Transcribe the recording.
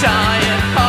trying